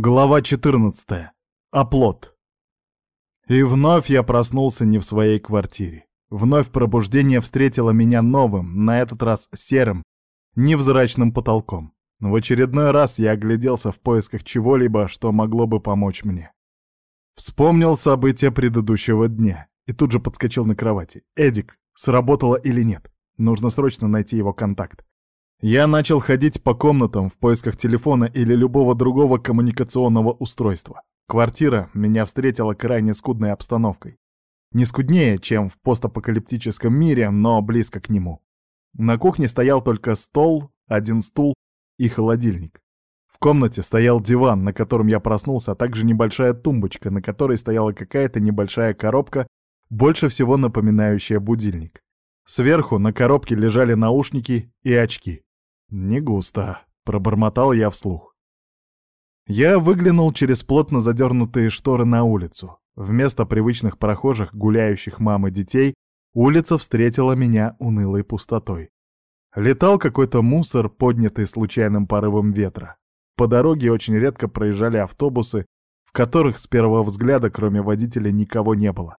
Глава 14. Оплот. И вновь я проснулся не в своей квартире. Вновь пробуждение встретило меня новым, на этот раз серым, невзрачным потолком. В очередной раз я огляделся в поисках чего-либо, что могло бы помочь мне. Вспомнил события предыдущего дня и тут же подскочил на кровати. Эдик, сработало или нет? Нужно срочно найти его контакт. Я начал ходить по комнатам в поисках телефона или любого другого коммуникационного устройства. Квартира меня встретила крайне скудной обстановкой. Не скуднее, чем в постапокалиптическом мире, но близко к нему. На кухне стоял только стол, один стул и холодильник. В комнате стоял диван, на котором я проснулся, а также небольшая тумбочка, на которой стояла какая-то небольшая коробка, больше всего напоминающая будильник. Сверху на коробке лежали наушники и очки. «Не густо», — пробормотал я вслух. Я выглянул через плотно задернутые шторы на улицу. Вместо привычных прохожих, гуляющих мам и детей, улица встретила меня унылой пустотой. Летал какой-то мусор, поднятый случайным порывом ветра. По дороге очень редко проезжали автобусы, в которых с первого взгляда, кроме водителя, никого не было.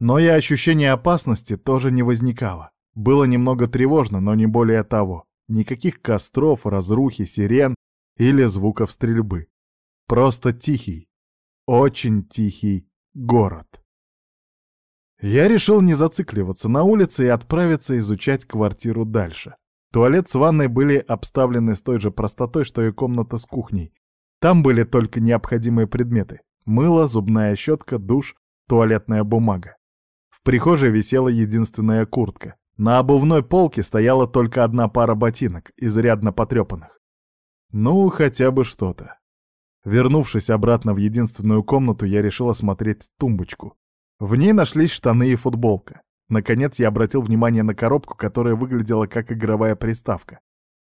Но и ощущение опасности тоже не возникало. Было немного тревожно, но не более того. Никаких костров, разрухи, сирен или звуков стрельбы. Просто тихий, очень тихий город. Я решил не зацикливаться на улице и отправиться изучать квартиру дальше. Туалет с ванной были обставлены с той же простотой, что и комната с кухней. Там были только необходимые предметы. Мыло, зубная щетка, душ, туалетная бумага. В прихожей висела единственная куртка. На обувной полке стояла только одна пара ботинок, изрядно потрепанных. Ну, хотя бы что-то. Вернувшись обратно в единственную комнату, я решил осмотреть тумбочку. В ней нашлись штаны и футболка. Наконец я обратил внимание на коробку, которая выглядела как игровая приставка.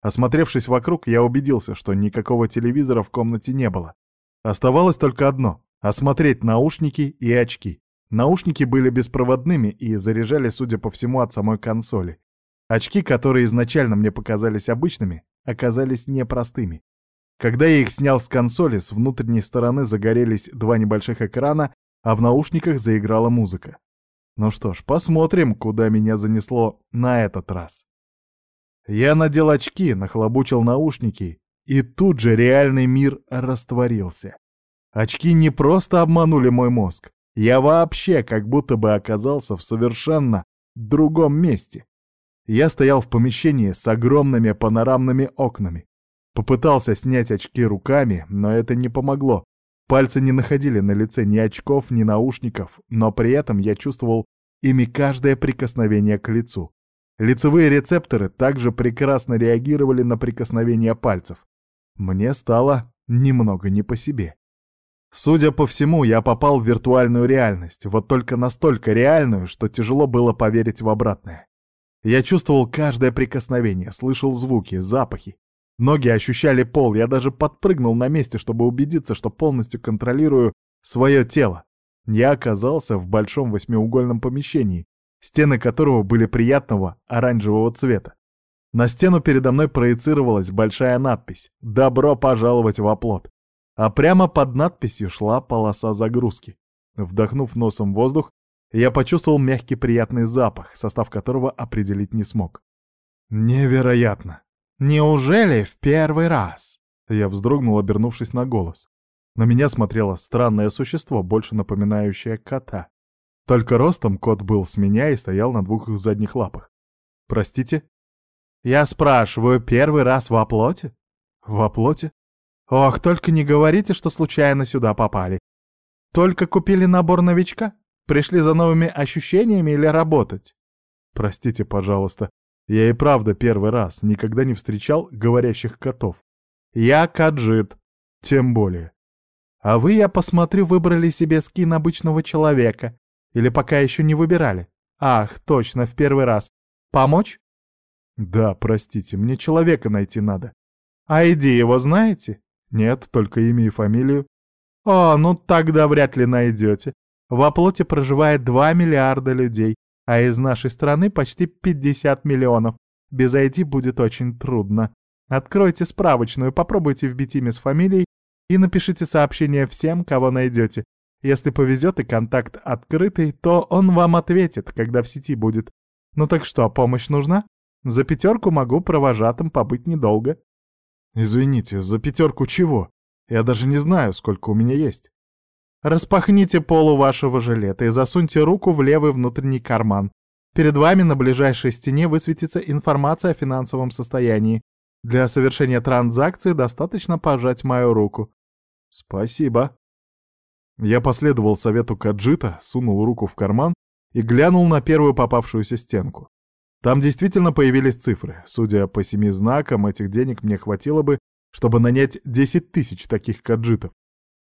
Осмотревшись вокруг, я убедился, что никакого телевизора в комнате не было. Оставалось только одно — осмотреть наушники и очки. Наушники были беспроводными и заряжали, судя по всему, от самой консоли. Очки, которые изначально мне показались обычными, оказались непростыми. Когда я их снял с консоли, с внутренней стороны загорелись два небольших экрана, а в наушниках заиграла музыка. Ну что ж, посмотрим, куда меня занесло на этот раз. Я надел очки, нахлобучил наушники, и тут же реальный мир растворился. Очки не просто обманули мой мозг, я вообще как будто бы оказался в совершенно другом месте. Я стоял в помещении с огромными панорамными окнами. Попытался снять очки руками, но это не помогло. Пальцы не находили на лице ни очков, ни наушников, но при этом я чувствовал ими каждое прикосновение к лицу. Лицевые рецепторы также прекрасно реагировали на прикосновение пальцев. Мне стало немного не по себе. Судя по всему, я попал в виртуальную реальность, вот только настолько реальную, что тяжело было поверить в обратное. Я чувствовал каждое прикосновение, слышал звуки, запахи. Ноги ощущали пол, я даже подпрыгнул на месте, чтобы убедиться, что полностью контролирую свое тело. Я оказался в большом восьмиугольном помещении, стены которого были приятного оранжевого цвета. На стену передо мной проецировалась большая надпись «Добро пожаловать в оплот» а прямо под надписью шла полоса загрузки. Вдохнув носом воздух, я почувствовал мягкий приятный запах, состав которого определить не смог. Невероятно! Неужели в первый раз? Я вздрогнул, обернувшись на голос. На меня смотрело странное существо, больше напоминающее кота. Только ростом кот был с меня и стоял на двух задних лапах. «Простите?» «Я спрашиваю, первый раз в оплоте?» «В оплоте?» Ох, только не говорите, что случайно сюда попали. Только купили набор новичка? Пришли за новыми ощущениями или работать? Простите, пожалуйста, я и правда первый раз никогда не встречал говорящих котов. Я каджит, тем более. А вы, я посмотрю, выбрали себе скин обычного человека. Или пока еще не выбирали? Ах, точно, в первый раз. Помочь? Да, простите, мне человека найти надо. А иди его знаете? Нет, только имя и фамилию. О, ну тогда вряд ли найдете. В оплоте проживает 2 миллиарда людей, а из нашей страны почти 50 миллионов. Без ID будет очень трудно. Откройте справочную, попробуйте вбить имя с фамилией, и напишите сообщение всем, кого найдете. Если повезет и контакт открытый, то он вам ответит, когда в сети будет. Ну так что, помощь нужна? За пятерку могу провожатым побыть недолго. Извините, за пятерку чего? Я даже не знаю, сколько у меня есть. Распахните полу вашего жилета и засуньте руку в левый внутренний карман. Перед вами на ближайшей стене высветится информация о финансовом состоянии. Для совершения транзакции достаточно пожать мою руку. Спасибо. Я последовал совету Каджита, сунул руку в карман и глянул на первую попавшуюся стенку. Там действительно появились цифры. Судя по семи знакам, этих денег мне хватило бы, чтобы нанять 10 тысяч таких каджитов.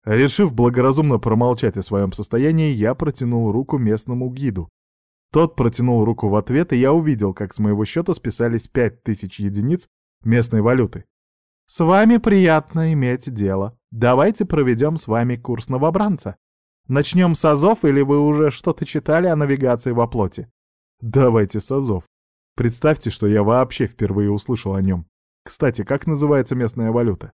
Решив благоразумно промолчать о своем состоянии, я протянул руку местному гиду. Тот протянул руку в ответ, и я увидел, как с моего счета списались 5000 единиц местной валюты. «С вами приятно иметь дело. Давайте проведем с вами курс новобранца. Начнем с азов, или вы уже что-то читали о навигации во плоти?» «Давайте с азов. Представьте, что я вообще впервые услышал о нем. Кстати, как называется местная валюта?»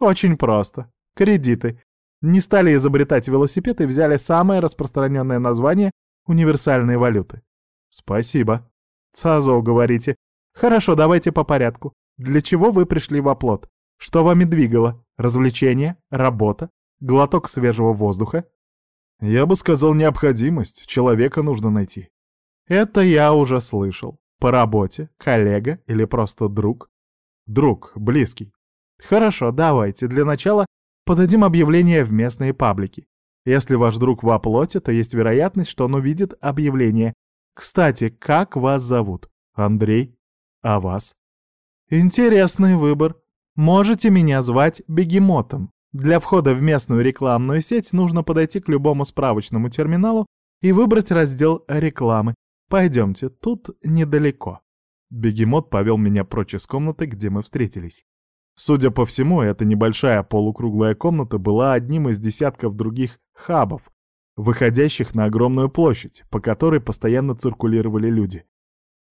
«Очень просто. Кредиты. Не стали изобретать велосипед и взяли самое распространенное название универсальной валюты». «Спасибо». «Сазо, говорите. Хорошо, давайте по порядку. Для чего вы пришли в оплот? Что вами двигало? Развлечение? Работа? Глоток свежего воздуха? Я бы сказал необходимость. Человека нужно найти. Это я уже слышал. По работе? Коллега? Или просто друг? Друг, близкий. Хорошо, давайте. Для начала подадим объявление в местные паблики. Если ваш друг в оплоте, то есть вероятность, что он увидит объявление. Кстати, как вас зовут? Андрей. А вас? Интересный выбор. Можете меня звать Бегемотом. Для входа в местную рекламную сеть нужно подойти к любому справочному терминалу и выбрать раздел рекламы. Пойдемте, тут недалеко. Бегемот повел меня прочь из комнаты, где мы встретились. Судя по всему, эта небольшая полукруглая комната была одним из десятков других хабов, выходящих на огромную площадь, по которой постоянно циркулировали люди.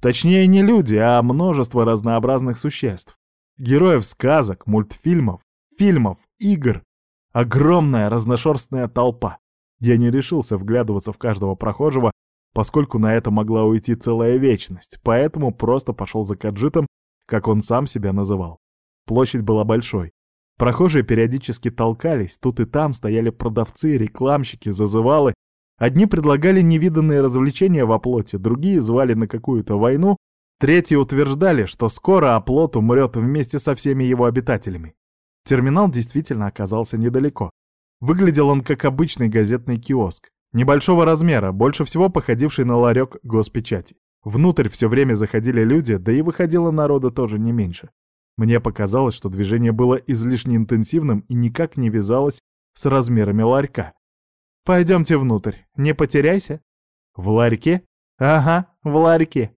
Точнее, не люди, а множество разнообразных существ. Героев сказок, мультфильмов, фильмов, игр. Огромная разношерстная толпа. Я не решился вглядываться в каждого прохожего, поскольку на это могла уйти целая вечность, поэтому просто пошел за каджитом, как он сам себя называл. Площадь была большой. Прохожие периодически толкались, тут и там стояли продавцы, рекламщики, зазывалы Одни предлагали невиданные развлечения в оплоте, другие звали на какую-то войну, третьи утверждали, что скоро оплот умрет вместе со всеми его обитателями. Терминал действительно оказался недалеко. Выглядел он как обычный газетный киоск, небольшого размера, больше всего походивший на ларек госпечати. Внутрь все время заходили люди, да и выходило народа тоже не меньше. Мне показалось, что движение было излишне интенсивным и никак не вязалось с размерами ларька. Пойдемте внутрь, не потеряйся. В ларьке? Ага, в ларьке.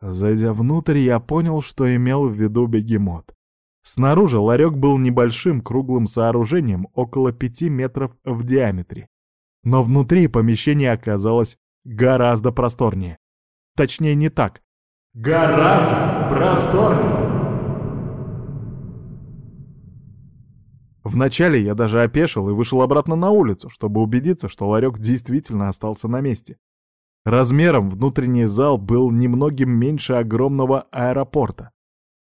Зайдя внутрь, я понял, что имел в виду бегемот. Снаружи ларек был небольшим круглым сооружением, около пяти метров в диаметре. Но внутри помещение оказалось гораздо просторнее. Точнее, не так. Гораздо просторнее. Вначале я даже опешил и вышел обратно на улицу, чтобы убедиться, что ларек действительно остался на месте. Размером внутренний зал был немногим меньше огромного аэропорта.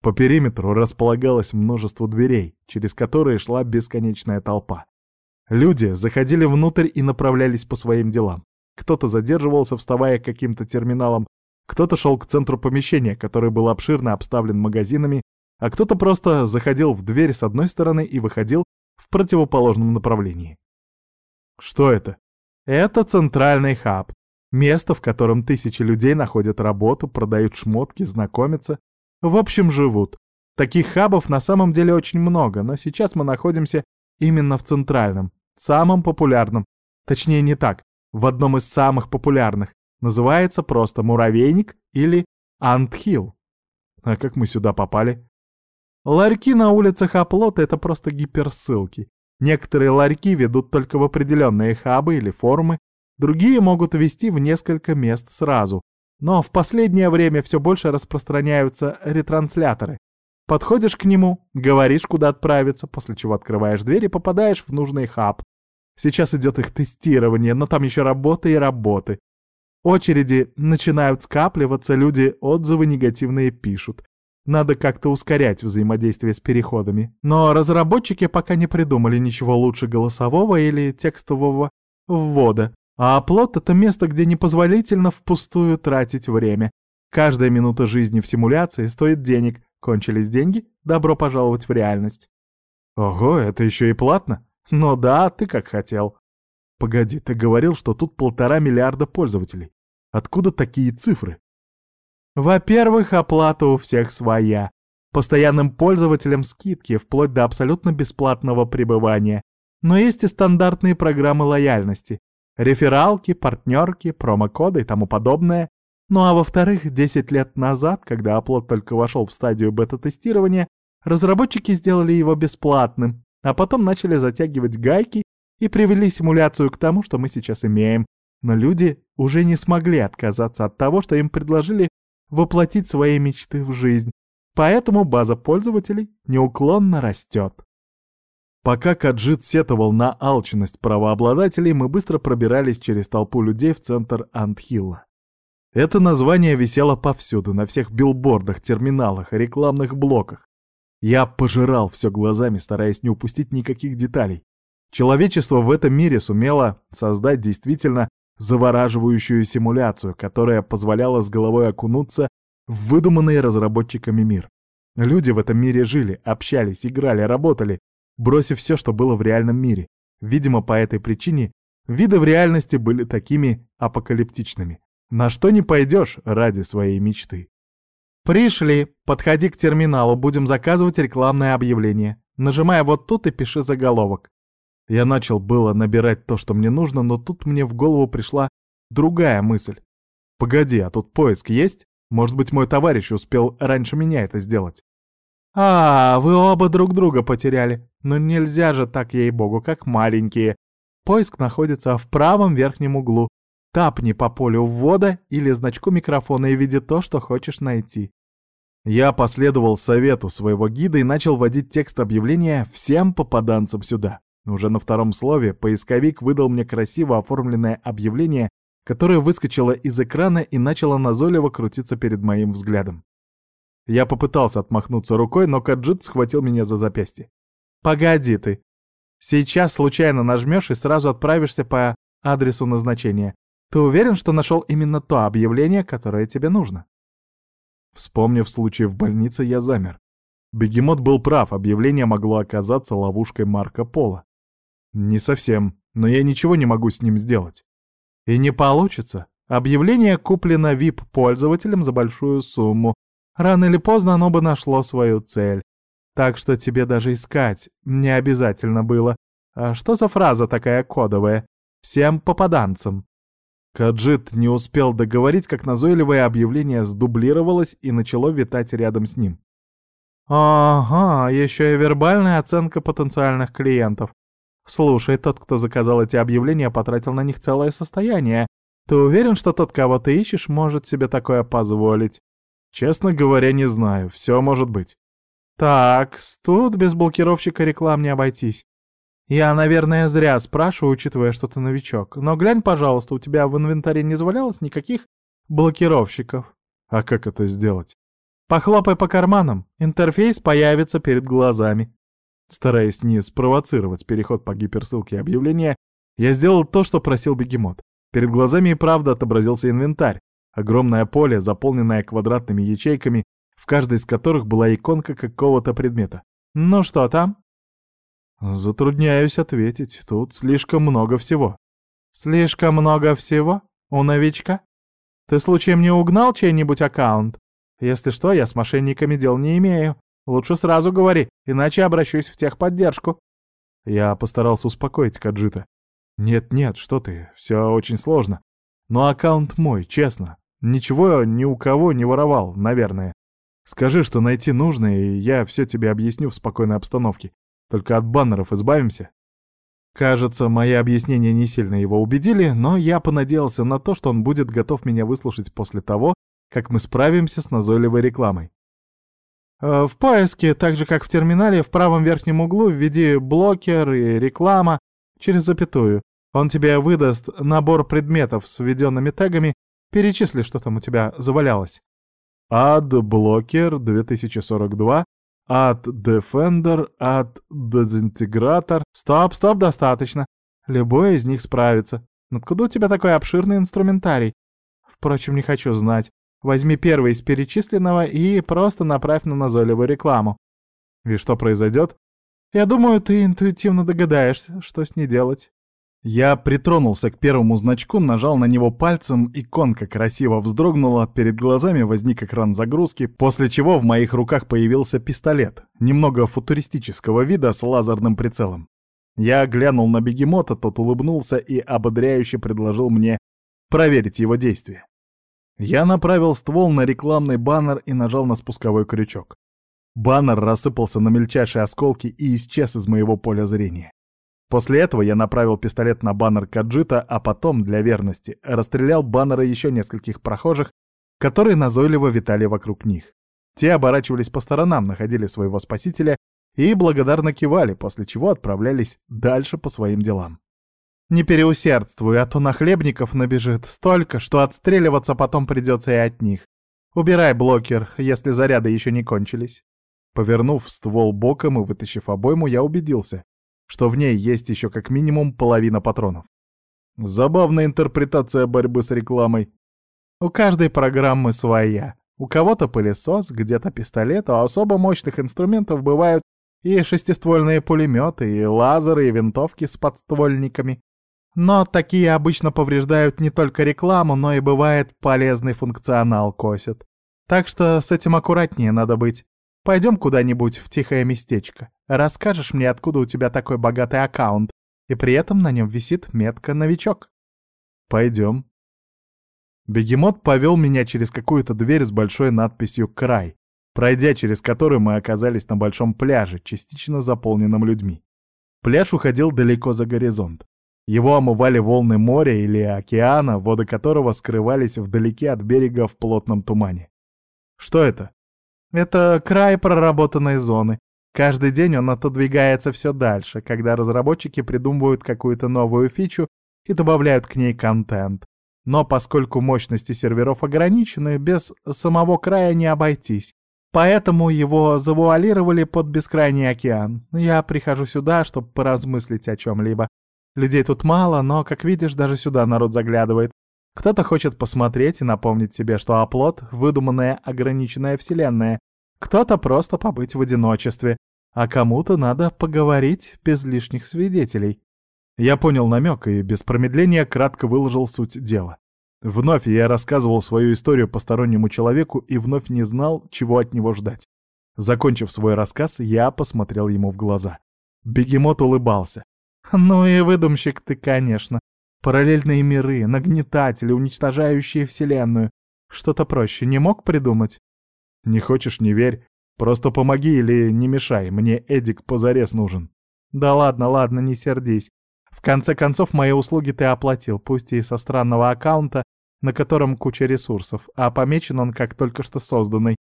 По периметру располагалось множество дверей, через которые шла бесконечная толпа. Люди заходили внутрь и направлялись по своим делам. Кто-то задерживался, вставая к каким-то терминалам, кто-то шел к центру помещения, который был обширно обставлен магазинами а кто-то просто заходил в дверь с одной стороны и выходил в противоположном направлении. Что это? Это центральный хаб. Место, в котором тысячи людей находят работу, продают шмотки, знакомятся. В общем, живут. Таких хабов на самом деле очень много, но сейчас мы находимся именно в центральном, самом популярном. Точнее, не так, в одном из самых популярных. Называется просто Муравейник или Антхилл. А как мы сюда попали? Ларьки на улицах оплота — это просто гиперссылки. Некоторые ларьки ведут только в определенные хабы или форумы, другие могут вести в несколько мест сразу. Но в последнее время все больше распространяются ретрансляторы. Подходишь к нему, говоришь, куда отправиться, после чего открываешь дверь и попадаешь в нужный хаб. Сейчас идет их тестирование, но там еще работы и работы. Очереди начинают скапливаться, люди отзывы негативные пишут. Надо как-то ускорять взаимодействие с переходами. Но разработчики пока не придумали ничего лучше голосового или текстового ввода. А оплот — это место, где непозволительно впустую тратить время. Каждая минута жизни в симуляции стоит денег. Кончились деньги? Добро пожаловать в реальность. Ого, это еще и платно? Ну да, ты как хотел. Погоди, ты говорил, что тут полтора миллиарда пользователей. Откуда такие цифры? Во-первых, оплата у всех своя. Постоянным пользователям скидки, вплоть до абсолютно бесплатного пребывания. Но есть и стандартные программы лояльности. Рефералки, партнерки, промокоды и тому подобное. Ну а во-вторых, 10 лет назад, когда оплот только вошел в стадию бета-тестирования, разработчики сделали его бесплатным, а потом начали затягивать гайки и привели симуляцию к тому, что мы сейчас имеем. Но люди уже не смогли отказаться от того, что им предложили воплотить свои мечты в жизнь, поэтому база пользователей неуклонно растет. Пока Каджит сетовал на алчность правообладателей, мы быстро пробирались через толпу людей в центр Антхилла. Это название висело повсюду, на всех билбордах, терминалах, рекламных блоках. Я пожирал все глазами, стараясь не упустить никаких деталей. Человечество в этом мире сумело создать действительно завораживающую симуляцию, которая позволяла с головой окунуться в выдуманный разработчиками мир. Люди в этом мире жили, общались, играли, работали, бросив все, что было в реальном мире. Видимо, по этой причине виды в реальности были такими апокалиптичными. На что не пойдешь ради своей мечты. «Пришли, подходи к терминалу, будем заказывать рекламное объявление. Нажимай вот тут и пиши заголовок. Я начал было набирать то, что мне нужно, но тут мне в голову пришла другая мысль. Погоди, а тут поиск есть? Может быть, мой товарищ успел раньше меня это сделать? А, вы оба друг друга потеряли. Но нельзя же так, ей-богу, как маленькие. Поиск находится в правом верхнем углу. Тапни по полю ввода или значку микрофона и види то, что хочешь найти. Я последовал совету своего гида и начал вводить текст объявления всем попаданцам сюда. Уже на втором слове поисковик выдал мне красиво оформленное объявление, которое выскочило из экрана и начало назойливо крутиться перед моим взглядом. Я попытался отмахнуться рукой, но Каджит схватил меня за запястье. «Погоди ты. Сейчас случайно нажмешь и сразу отправишься по адресу назначения. Ты уверен, что нашел именно то объявление, которое тебе нужно?» Вспомнив случай в больнице, я замер. Бегемот был прав, объявление могло оказаться ловушкой Марко Поло. Не совсем, но я ничего не могу с ним сделать. И не получится. Объявление куплено VIP-пользователем за большую сумму. Рано или поздно оно бы нашло свою цель. Так что тебе даже искать не обязательно было. А что за фраза такая кодовая? Всем попаданцам. Каджит не успел договорить, как назойливое объявление сдублировалось и начало витать рядом с ним. «Ага, еще и вербальная оценка потенциальных клиентов. Слушай, тот, кто заказал эти объявления, потратил на них целое состояние. Ты уверен, что тот, кого ты ищешь, может себе такое позволить? Честно говоря, не знаю. Все может быть. Так, тут без блокировщика реклам не обойтись. Я, наверное, зря спрашиваю, учитывая, что ты новичок. Но глянь, пожалуйста, у тебя в инвентаре не завалялось никаких блокировщиков. А как это сделать? Похлопай по карманам, интерфейс появится перед глазами. Стараясь не спровоцировать переход по гиперссылке объявления, я сделал то, что просил бегемот. Перед глазами и правда отобразился инвентарь. Огромное поле, заполненное квадратными ячейками, в каждой из которых была иконка какого-то предмета. Ну что там? Затрудняюсь ответить, тут слишком много всего. Слишком много всего? У новичка? Ты случаем не угнал чей-нибудь аккаунт? Если что, я с мошенниками дел не имею. Лучше сразу говори, иначе обращусь в техподдержку». Я постарался успокоить Каджита. «Нет-нет, что ты, все очень сложно. Но аккаунт мой, честно. Ничего ни у кого не воровал, наверное. Скажи, что найти нужно, и я все тебе объясню в спокойной обстановке. Только от баннеров избавимся». Кажется, мои объяснения не сильно его убедили, но я понадеялся на то, что он будет готов меня выслушать после того, как мы справимся с назойливой рекламой. Э, в поиске, так же как в терминале, в правом верхнем углу введи блокер и реклама через запятую. Он тебе выдаст набор предметов с введенными тегами, перечисли, что там у тебя завалялось. Ad-блокер 2042, Ad-defender, Ad-дезинтегратор. Стоп, стоп, достаточно. Любой из них справится. Откуда у тебя такой обширный инструментарий? Впрочем, не хочу знать. Возьми первый из перечисленного и просто направь на назойливую рекламу. И что произойдет? Я думаю, ты интуитивно догадаешься, что с ней делать. Я притронулся к первому значку, нажал на него пальцем, иконка красиво вздрогнула, перед глазами возник экран загрузки, после чего в моих руках появился пистолет, немного футуристического вида с лазерным прицелом. Я глянул на бегемота, тот улыбнулся и ободряюще предложил мне проверить его действие. Я направил ствол на рекламный баннер и нажал на спусковой крючок. Баннер рассыпался на мельчайшие осколки и исчез из моего поля зрения. После этого я направил пистолет на баннер Каджита, а потом, для верности, расстрелял баннеры еще нескольких прохожих, которые назойливо витали вокруг них. Те оборачивались по сторонам, находили своего спасителя и благодарно кивали, после чего отправлялись дальше по своим делам. Не переусердствуй, а то нахлебников набежит столько, что отстреливаться потом придется и от них. Убирай блокер, если заряды еще не кончились. Повернув ствол боком и вытащив обойму, я убедился, что в ней есть еще как минимум половина патронов. Забавная интерпретация борьбы с рекламой. У каждой программы своя. У кого-то пылесос, где-то пистолет, а особо мощных инструментов бывают и шестиствольные пулеметы, и лазеры, и винтовки с подствольниками. Но такие обычно повреждают не только рекламу, но и бывает полезный функционал косят. Так что с этим аккуратнее надо быть. Пойдем куда-нибудь в тихое местечко. Расскажешь мне, откуда у тебя такой богатый аккаунт, и при этом на нем висит метка «Новичок». Пойдем. Бегемот повел меня через какую-то дверь с большой надписью «Край», пройдя через которую мы оказались на большом пляже, частично заполненном людьми. Пляж уходил далеко за горизонт. Его омывали волны моря или океана, воды которого скрывались вдалеке от берега в плотном тумане. Что это? Это край проработанной зоны. Каждый день он отодвигается все дальше, когда разработчики придумывают какую-то новую фичу и добавляют к ней контент. Но поскольку мощности серверов ограничены, без самого края не обойтись. Поэтому его завуалировали под бескрайний океан. Я прихожу сюда, чтобы поразмыслить о чем-либо. Людей тут мало, но, как видишь, даже сюда народ заглядывает. Кто-то хочет посмотреть и напомнить себе, что оплот — выдуманная ограниченная вселенная. Кто-то просто побыть в одиночестве, а кому-то надо поговорить без лишних свидетелей. Я понял намек и без промедления кратко выложил суть дела. Вновь я рассказывал свою историю постороннему человеку и вновь не знал, чего от него ждать. Закончив свой рассказ, я посмотрел ему в глаза. Бегемот улыбался. Ну и выдумщик ты, конечно. Параллельные миры, нагнетатели, уничтожающие Вселенную. Что-то проще не мог придумать? Не хочешь — не верь. Просто помоги или не мешай, мне Эдик позарез нужен. Да ладно, ладно, не сердись. В конце концов, мои услуги ты оплатил, пусть и со странного аккаунта, на котором куча ресурсов, а помечен он как только что созданный.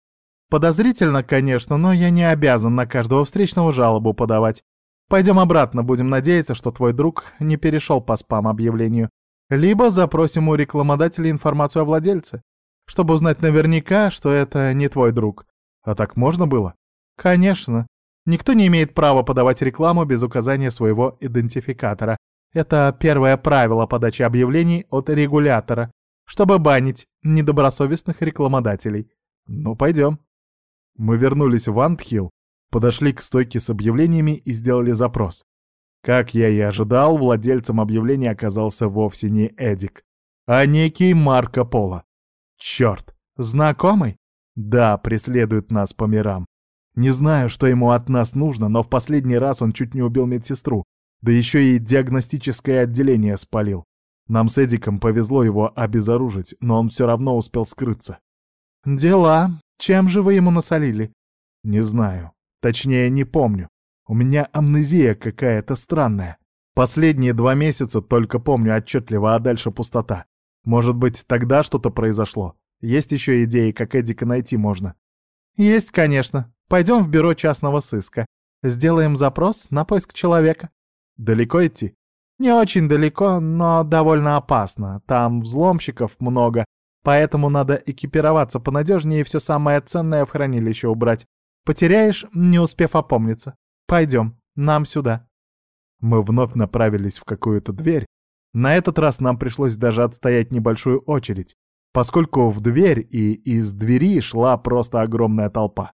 Подозрительно, конечно, но я не обязан на каждого встречного жалобу подавать. Пойдем обратно, будем надеяться, что твой друг не перешел по спам-объявлению. Либо запросим у рекламодателя информацию о владельце, чтобы узнать наверняка, что это не твой друг. А так можно было? Конечно. Никто не имеет права подавать рекламу без указания своего идентификатора. Это первое правило подачи объявлений от регулятора, чтобы банить недобросовестных рекламодателей. Ну, пойдем. Мы вернулись в Антхилл, подошли к стойке с объявлениями и сделали запрос. Как я и ожидал, владельцем объявления оказался вовсе не Эдик, а некий Марко Поло. Черт, знакомый? Да, преследует нас по мирам. Не знаю, что ему от нас нужно, но в последний раз он чуть не убил медсестру, да еще и диагностическое отделение спалил. Нам с Эдиком повезло его обезоружить, но он все равно успел скрыться. «Дела. Чем же вы ему насолили?» «Не знаю. Точнее, не помню. У меня амнезия какая-то странная. Последние два месяца только помню отчетливо, а дальше пустота. Может быть, тогда что-то произошло. Есть еще идеи, как Эдика найти можно? Есть, конечно. Пойдем в бюро частного сыска. Сделаем запрос на поиск человека. Далеко идти? Не очень далеко, но довольно опасно. Там взломщиков много, поэтому надо экипироваться понадежнее и все самое ценное в хранилище убрать. Потеряешь, не успев опомниться. Пойдем, нам сюда. Мы вновь направились в какую-то дверь. На этот раз нам пришлось даже отстоять небольшую очередь, поскольку в дверь и из двери шла просто огромная толпа.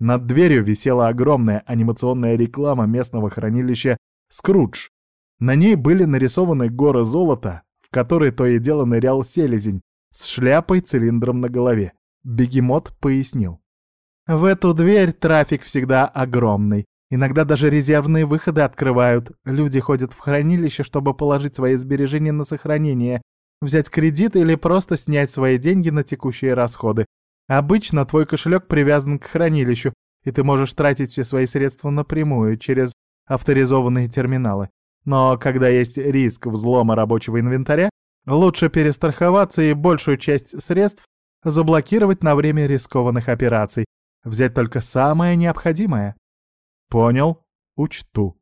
Над дверью висела огромная анимационная реклама местного хранилища «Скрудж», на ней были нарисованы горы золота, в которые то и дело нырял селезень, с шляпой цилиндром на голове. Бегемот пояснил. В эту дверь трафик всегда огромный. Иногда даже резервные выходы открывают. Люди ходят в хранилище, чтобы положить свои сбережения на сохранение, взять кредит или просто снять свои деньги на текущие расходы. Обычно твой кошелек привязан к хранилищу, и ты можешь тратить все свои средства напрямую через авторизованные терминалы. Но когда есть риск взлома рабочего инвентаря, лучше перестраховаться и большую часть средств заблокировать на время рискованных операций, взять только самое необходимое. Понял, учту.